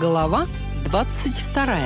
Глава 22.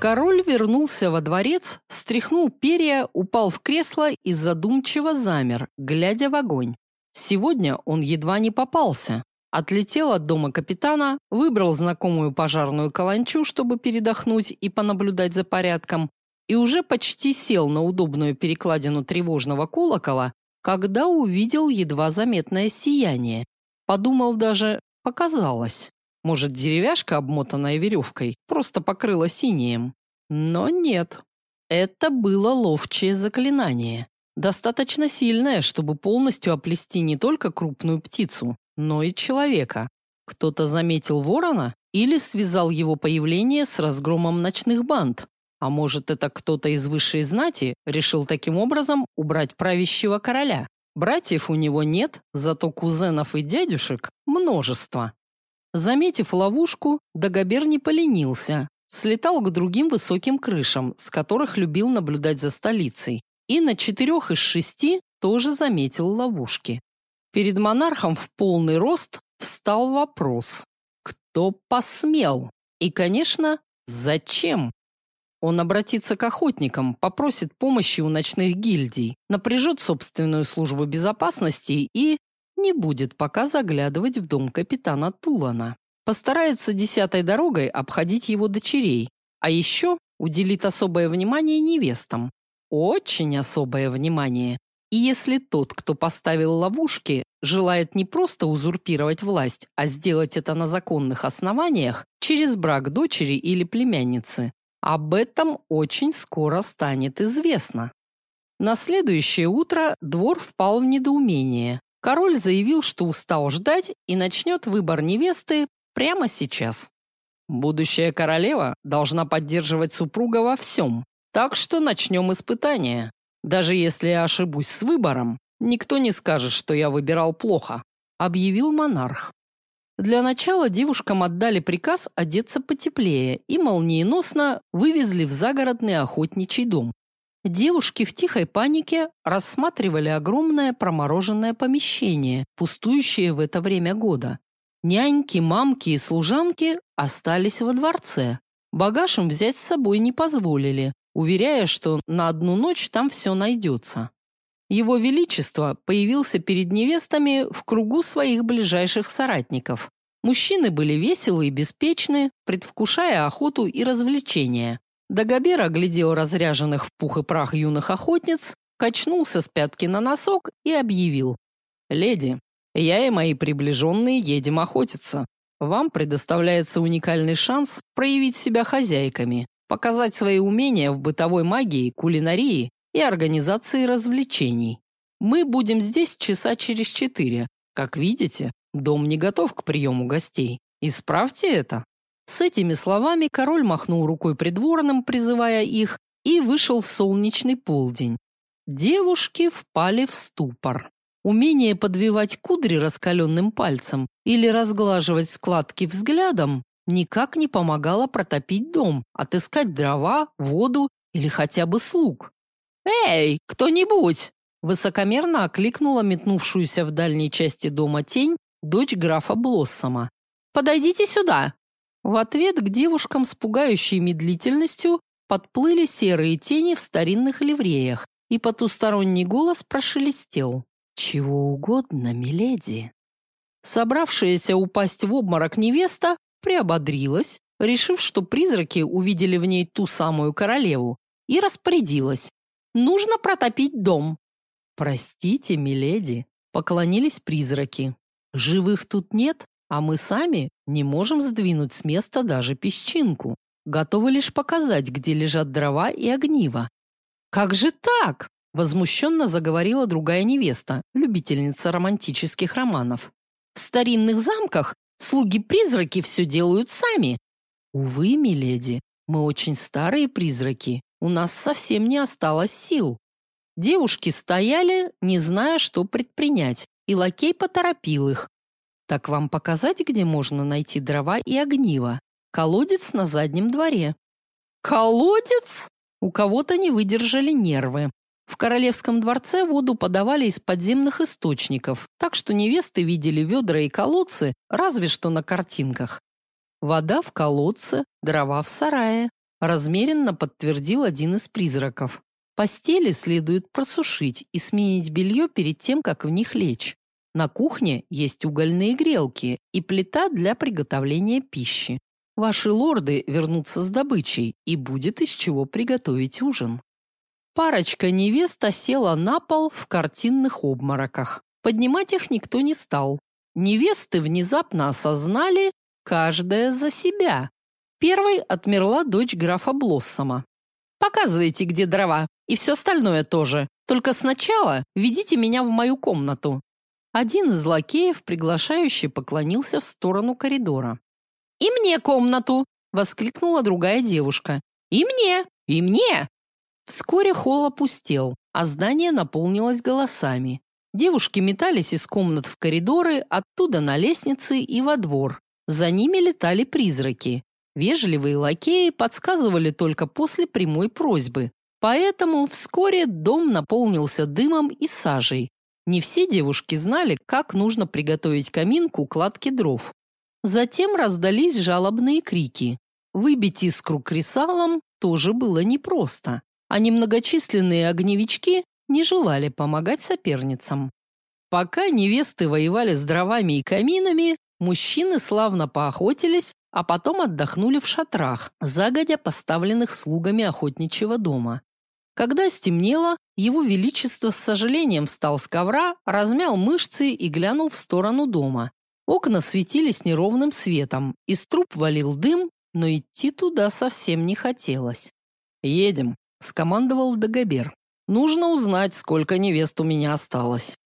Король вернулся во дворец, стряхнул перья, упал в кресло и задумчиво замер, глядя в огонь. Сегодня он едва не попался. Отлетел от дома капитана, выбрал знакомую пожарную каланчу, чтобы передохнуть и понаблюдать за порядком, и уже почти сел на удобную перекладину тревожного колокола, когда увидел едва заметное сияние. Подумал даже, показалось. Может, деревяшка, обмотанная веревкой, просто покрыла синим. Но нет. Это было ловчее заклинание. Достаточно сильное, чтобы полностью оплести не только крупную птицу, но и человека. Кто-то заметил ворона или связал его появление с разгромом ночных банд. А может, это кто-то из высшей знати решил таким образом убрать правящего короля. Братьев у него нет, зато кузенов и дядюшек множество. Заметив ловушку, Дагобер не поленился, слетал к другим высоким крышам, с которых любил наблюдать за столицей, и на четырех из шести тоже заметил ловушки. Перед монархом в полный рост встал вопрос: кто посмел? И, конечно, зачем? Он обратится к охотникам, попросит помощи у ночных гильдий, напряжет собственную службу безопасности и не будет пока заглядывать в дом капитана Тулана. Постарается десятой дорогой обходить его дочерей, а еще уделит особое внимание невестам. Очень особое внимание. И если тот, кто поставил ловушки, желает не просто узурпировать власть, а сделать это на законных основаниях, через брак дочери или племянницы, об этом очень скоро станет известно. На следующее утро двор впал в недоумение. Король заявил, что устал ждать и начнет выбор невесты прямо сейчас. Будущая королева должна поддерживать супруга во всем, так что начнем испытание. Даже если я ошибусь с выбором, никто не скажет, что я выбирал плохо, объявил монарх. Для начала девушкам отдали приказ одеться потеплее и молниеносно вывезли в загородный охотничий дом. Девушки в тихой панике рассматривали огромное промороженное помещение, пустующее в это время года. Няньки, мамки и служанки остались во дворце. Багаж им взять с собой не позволили, уверяя, что на одну ночь там все найдется. Его Величество появился перед невестами в кругу своих ближайших соратников. Мужчины были веселы и беспечны, предвкушая охоту и развлечения. Дагобер оглядел разряженных в пух и прах юных охотниц, качнулся с пятки на носок и объявил. «Леди, я и мои приближенные едем охотиться. Вам предоставляется уникальный шанс проявить себя хозяйками, показать свои умения в бытовой магии, кулинарии и организации развлечений. Мы будем здесь часа через четыре. Как видите, дом не готов к приему гостей. Исправьте это. С этими словами король махнул рукой придворным, призывая их, и вышел в солнечный полдень. Девушки впали в ступор. Умение подвивать кудри раскаленным пальцем или разглаживать складки взглядом никак не помогало протопить дом, отыскать дрова, воду или хотя бы слуг. «Эй, кто-нибудь!» Высокомерно окликнула метнувшуюся в дальней части дома тень дочь графа Блоссома. «Подойдите сюда!» В ответ к девушкам с пугающей медлительностью подплыли серые тени в старинных ливреях, и потусторонний голос прошелестел. «Чего угодно, миледи». Собравшаяся упасть в обморок невеста приободрилась, решив, что призраки увидели в ней ту самую королеву, и распорядилась. «Нужно протопить дом». «Простите, миледи», — поклонились призраки. «Живых тут нет, а мы сами не можем сдвинуть с места даже песчинку. Готовы лишь показать, где лежат дрова и огниво. Как же так? возмущенно заговорила другая невеста, любительница романтических романов. В старинных замках слуги-призраки все делают сами. Увы, миледи, мы очень старые призраки. У нас совсем не осталось сил. Девушки стояли, не зная, что предпринять, и лакей поторопил их. Так вам показать, где можно найти дрова и огниво? Колодец на заднем дворе. Колодец? У кого-то не выдержали нервы. В королевском дворце воду подавали из подземных источников, так что невесты видели ведра и колодцы разве что на картинках. Вода в колодце, дрова в сарае, размеренно подтвердил один из призраков. Постели следует просушить и сменить белье перед тем, как в них лечь. На кухне есть угольные грелки и плита для приготовления пищи. Ваши лорды вернутся с добычей, и будет из чего приготовить ужин. Парочка невест села на пол в картинных обмороках. Поднимать их никто не стал. Невесты внезапно осознали, каждая за себя. Первой отмерла дочь графа Блоссома. «Показывайте, где дрова, и все остальное тоже. Только сначала ведите меня в мою комнату». Один из лакеев приглашающе поклонился в сторону коридора. «И мне комнату!» – воскликнула другая девушка. «И мне! И мне!» Вскоре холл опустел, а здание наполнилось голосами. Девушки метались из комнат в коридоры, оттуда на лестницы и во двор. За ними летали призраки. Вежливые лакеи подсказывали только после прямой просьбы. Поэтому вскоре дом наполнился дымом и сажей. Не все девушки знали, как нужно приготовить камин к укладке дров. Затем раздались жалобные крики. Выбить искру кресалом тоже было непросто а немногочисленные огневички не желали помогать соперницам. Пока невесты воевали с дровами и каминами, мужчины славно поохотились, а потом отдохнули в шатрах, загодя поставленных слугами охотничьего дома. Когда стемнело, его величество с сожалением встал с ковра, размял мышцы и глянул в сторону дома. Окна светились неровным светом, из труб валил дым, но идти туда совсем не хотелось. «Едем», скомандовал Дагобер. Нужно узнать, сколько невест у меня осталось.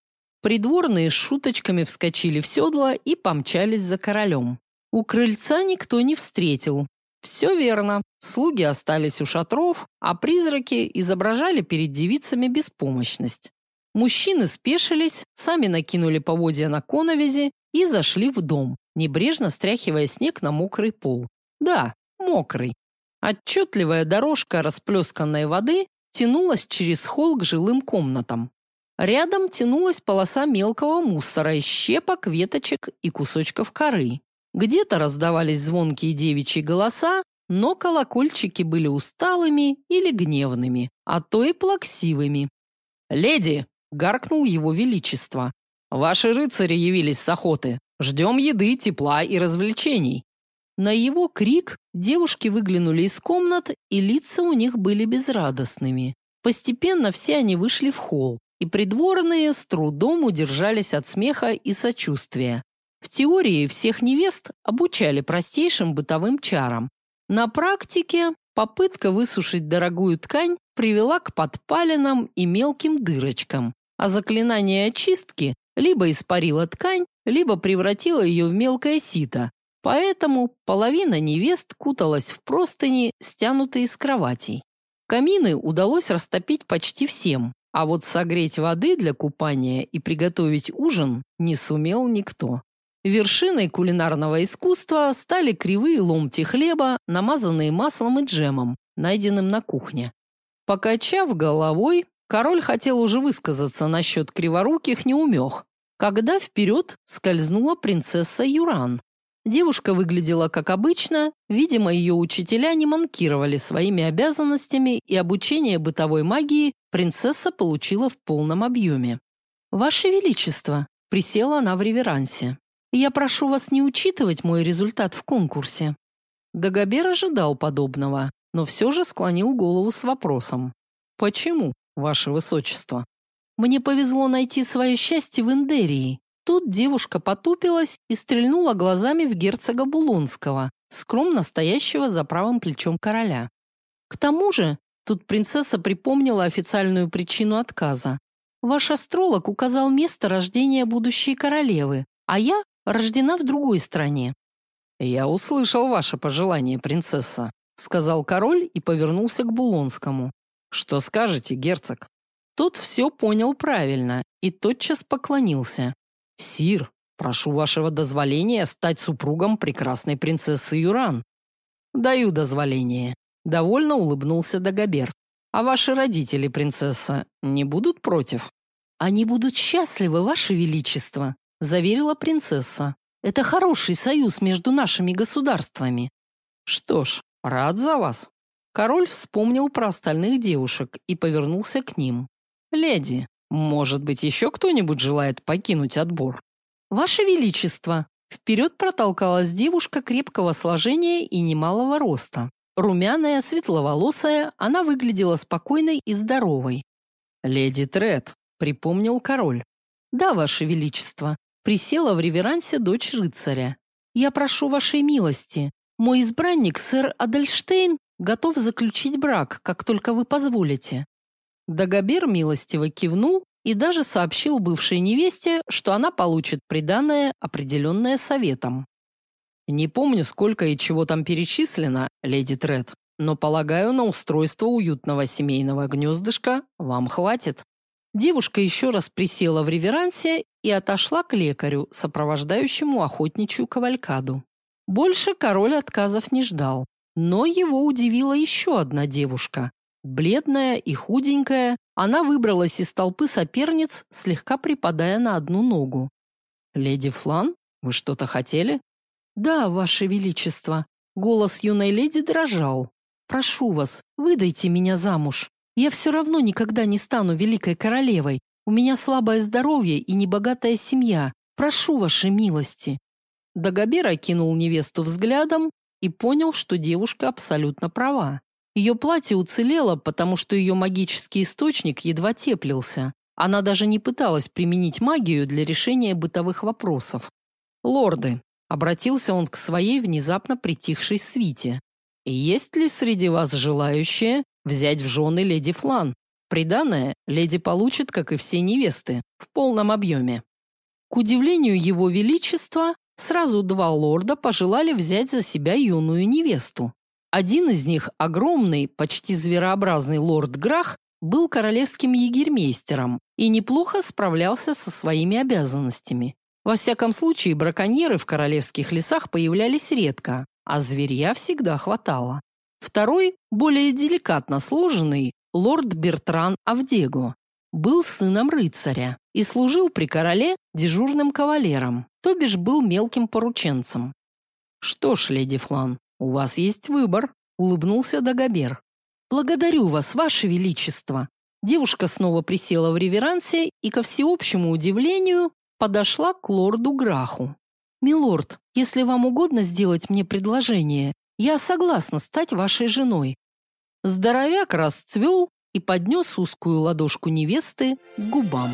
Придворные с шуточками вскочили в седло и помчались за королем. У крыльца никто не встретил. Все верно. Слуги остались у шатров, а призраки изображали перед девицами беспомощность. Мужчины спешились, сами накинули поводья на коновизи и зашли в дом, небрежно стряхивая снег на мокрый пол. Да, мокрый. Отчетливая дорожка расплесканной воды тянулась через холл к жилым комнатам. Рядом тянулась полоса мелкого мусора из щепок, веточек и кусочков коры. Где-то раздавались звонкие девичьи голоса, но колокольчики были усталыми или гневными, а то и плаксивыми. «Леди!» – гаркнул его величество. «Ваши рыцари явились с охоты. Ждем еды, тепла и развлечений». На его крик девушки выглянули из комнат, и лица у них были безрадостными. Постепенно все они вышли в холл, и придворные с трудом удержались от смеха и сочувствия. В теории всех невест обучали простейшим бытовым чарам. На практике попытка высушить дорогую ткань привела к подпалинам и мелким дырочкам, а заклинание очистки либо испарило ткань, либо превратило ее в мелкое сито, Поэтому половина невест куталась в простыни, стянутые с кроватей. Камины удалось растопить почти всем, а вот согреть воды для купания и приготовить ужин не сумел никто. Вершиной кулинарного искусства стали кривые ломти хлеба, намазанные маслом и джемом, найденным на кухне. Покачав головой, король хотел уже высказаться насчет криворуких неумех, когда вперед скользнула принцесса Юран, Девушка выглядела как обычно, видимо, ее учителя не манкировали своими обязанностями, и обучение бытовой магии принцесса получила в полном объеме. «Ваше Величество», – присела она в реверансе, – «я прошу вас не учитывать мой результат в конкурсе». Дагобер ожидал подобного, но все же склонил голову с вопросом. «Почему, Ваше Высочество?» «Мне повезло найти свое счастье в Индерии», Тут девушка потупилась и стрельнула глазами в герцога Булонского, скромно стоящего за правым плечом короля. К тому же, тут принцесса припомнила официальную причину отказа. Ваш астролог указал место рождения будущей королевы, а я рождена в другой стране. Я услышал ваше пожелание, принцесса, сказал король и повернулся к Булонскому. Что скажете, герцог? Тот все понял правильно и тотчас поклонился. «Сир, прошу вашего дозволения стать супругом прекрасной принцессы Юран». «Даю дозволение», – довольно улыбнулся Дагобер. А ваши родители, принцесса, не будут против? Они будут счастливы, ваше величество, заверила принцесса. Это хороший союз между нашими государствами. Что ж, рад за вас. Король вспомнил про остальных девушек и повернулся к ним. Леди, может быть, еще кто-нибудь желает покинуть отбор? Ваше величество, вперед протолкалась девушка крепкого сложения и немалого роста. Румяная, светловолосая, она выглядела спокойной и здоровой. «Леди Тред», — припомнил король. «Да, ваше величество», — присела в реверансе дочь рыцаря. «Я прошу вашей милости. Мой избранник, сэр Адельштейн, готов заключить брак, как только вы позволите». Дагобер милостиво кивнул и даже сообщил бывшей невесте, что она получит приданое, определенное советом. Не помню, сколько и чего там перечислено, леди Тред, но полагаю, на устройство уютного семейного гнездышка вам хватит. Девушка еще раз присела в реверансе и отошла к лекарю, сопровождающему охотничью кавалькаду. Больше король отказов не ждал, но его удивила еще одна девушка. Бледная и худенькая, она выбралась из толпы соперниц, слегка припадая на одну ногу. «Леди Флан, вы что-то хотели?» «Да, ваше величество». Голос юной леди дрожал. «Прошу вас, выдайте меня замуж. Я все равно никогда не стану великой королевой. У меня слабое здоровье и небогатая семья. Прошу вашей милости». Дагобер окинул невесту взглядом и понял, что девушка абсолютно права. Ее платье уцелело, потому что ее магический источник едва теплился. Она даже не пыталась применить магию для решения бытовых вопросов. «Лорды, Обратился он к своей внезапно притихшей свите. «Есть ли среди вас желающие взять в жены леди Флан? Приданное леди получит, как и все невесты, в полном объеме». К удивлению его величества, сразу два лорда пожелали взять за себя юную невесту. Один из них, огромный, почти зверообразный лорд Грах, был королевским егермейстером и неплохо справлялся со своими обязанностями. Во всяком случае, браконьеры в королевских лесах появлялись редко, а зверья всегда хватало. Второй, более деликатно сложенный, лорд Бертран Авдего, был сыном рыцаря и служил при короле дежурным кавалером, то бишь был мелким порученцем. «Что ж, леди Флан, у вас есть выбор», — улыбнулся Дагобер. «Благодарю вас, ваше величество». Девушка снова присела в реверансе и, ко всеобщему удивлению, подошла к лорду Граху. «Милорд, если вам угодно сделать мне предложение, я согласна стать вашей женой». Здоровяк расцвел и поднес узкую ладошку невесты к губам.